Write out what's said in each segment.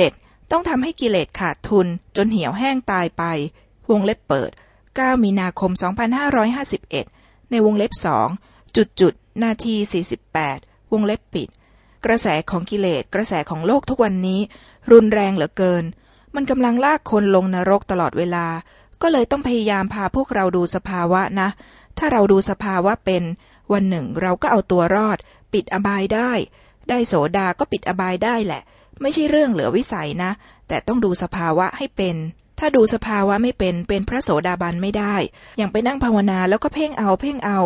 7. ต้องทำให้กิเลสขาดทุนจนเหี่ยวแห้งตายไป วงเล็บเปิด 9 มีนาคม 2551 ในวงเล็บสองจุดจุดนาที 48 วงเล็บปิด กระแสของกิเลสกระแสของโลกทุกวันนี้ รุนแรงเหลือเกิน มันกำลังลากคนลงนรกตลอดเวลา ก็เลยต้องพยายามพาพวกเราดูสภาวะนะ ถ้าเราดูสภาวะเป็น วันหนึ่งเราก็เอาตัวรอด ปิดอบายได้ ได้โสดาก็ปิดอบายได้แหละ ไม่ใช่เรื่องเหลือวิสัยนะ แต่ต้องดูสภาวะให้เป็น ถ้าดูสภาวะไม่เป็น เป็นพระโสดาบันไม่ได้ อย่างไปนั่งภาวนาแล้วก็เพ่งเอาเพ่งเอา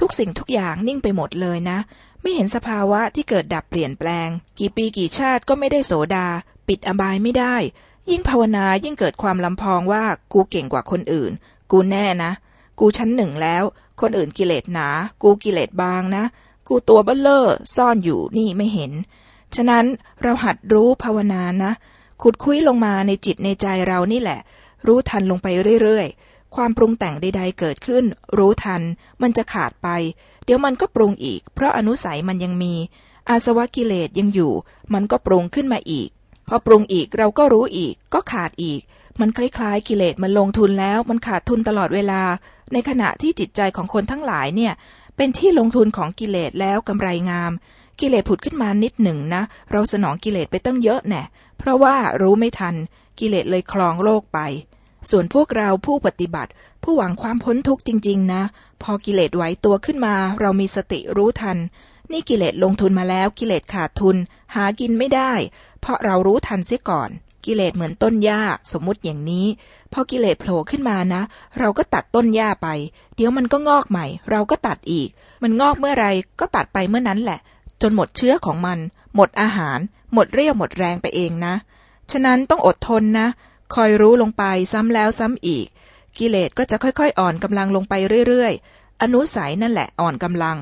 ทุกสิ่งทุกอย่างนิ่งไปหมดเลยนะ ไม่เห็นสภาวะที่เกิดดับเปลี่ยนแปลง กี่ปีกี่ชาติก็ไม่ได้โสดา ปิดอบายไม่ได้ ยิ่งภาวนายิ่งเกิดความลำพองว่ากูเก่งกว่าคนอื่น กูแน่นะ กูชั้นหนึ่งแล้ว คนอื่นกิเลสหนา กูกิเลสบางนะ กูตัวเบ้อเลอร์ซ่อนอยู่นี่ไม่เห็น ฉะนั้นเราหัดรู้ภาวนานะ ขุดคุ้ยลงมาในจิตในใจเรานี่แหละ รู้ทันลงไปเรื่อยๆ ความปรุงแต่งใดๆเกิดขึ้น รู้ทัน มันจะขาดไป เดี๋ยวมันก็ปรุงอีก เพราะอนุสัยมันยังมี อาสวะกิเลสยังอยู่ มันก็ปรุงขึ้นมาอีก พอปรุงอีกเราก็รู้อีก ก็ขาดอีก มันคล้ายๆ กิเลสมันลงทุนแล้ว มันขาดทุนตลอดเวลา ในขณะที่จิตใจของคนทั้งหลายเนี่ย เป็นที่ลงทุนของกิเลสแล้วกำไรงาม กิเลสผุดขึ้นมานิดหนึ่งนะ เราสนองกิเลสไปตั้งเยอะแน่เพราะว่ารู้ไม่ทัน กิเลสเลยคลองโลกไป ส่วนพวกเราผู้ปฏิบัติ ผู้หวังความพ้นทุกข์จริง ๆ นะ พอกิเลสไหวตัวขึ้นมา เรามีสติรู้ทัน นี่กิเลสลงทุนมาแล้วกิเลสขาดทุน หากินไม่ได้ เพราะเรารู้ทันเสียก่อนกิเลสเหมือนต้นหญ้าสมมุติอย่างนี้พอกิเลสโผล่ขึ้นมานะ เราก็ตัดต้นหญ้าไป เดี๋ยวมันก็งอกใหม่ เราก็ตัดอีก มันงอกเมื่อไรก็ตัดไปเมื่อนั้นแหละ จนหมดเชื้อของมัน หมดอาหาร หมดเรี่ยวหมดแรงไปเองนะ ฉะนั้นต้องอดทนนะ คอยรู้ลงไปซ้ำแล้วซ้ำอีก กิเลสก็จะค่อยๆ อ่อนกำลังลงไปเรื่อยๆ อนุสัยนั่นแหละอ่อนกำลัง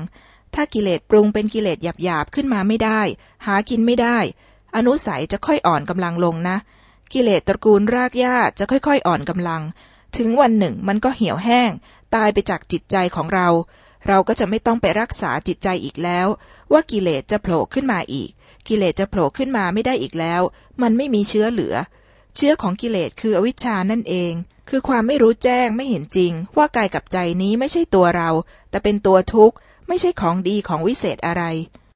ถ้ากิเลสปรุงเป็นกิเลสหยาบๆขึ้นมาไม่ได้ หากินไม่ได้ อนุสัยจะค่อยอ่อนกำลังลงนะ กิเลสตระกูลรากหญ้าจะค่อยๆ อ่อนกำลัง ถึงวันหนึ่งมันก็เหี่ยวแห้ง ตายไปจากจิตใจของเรา เราก็จะไม่ต้องไปรักษาจิตใจอีกแล้ว ว่ากิเลสจะโผล่ขึ้นมาอีก กิเลสจะโผล่ขึ้นมาไม่ได้อีกแล้ว มันไม่มีเชื้อเหลือ เชื้อของกิเลสคืออวิชชานั่นเอง คือความไม่รู้แจ้งไม่เห็นจริง ว่ากายกับใจนี้ไม่ใช่ตัวเรา แต่เป็นตัวทุกข์ ไม่ใช่ของดีของวิเศษอะไร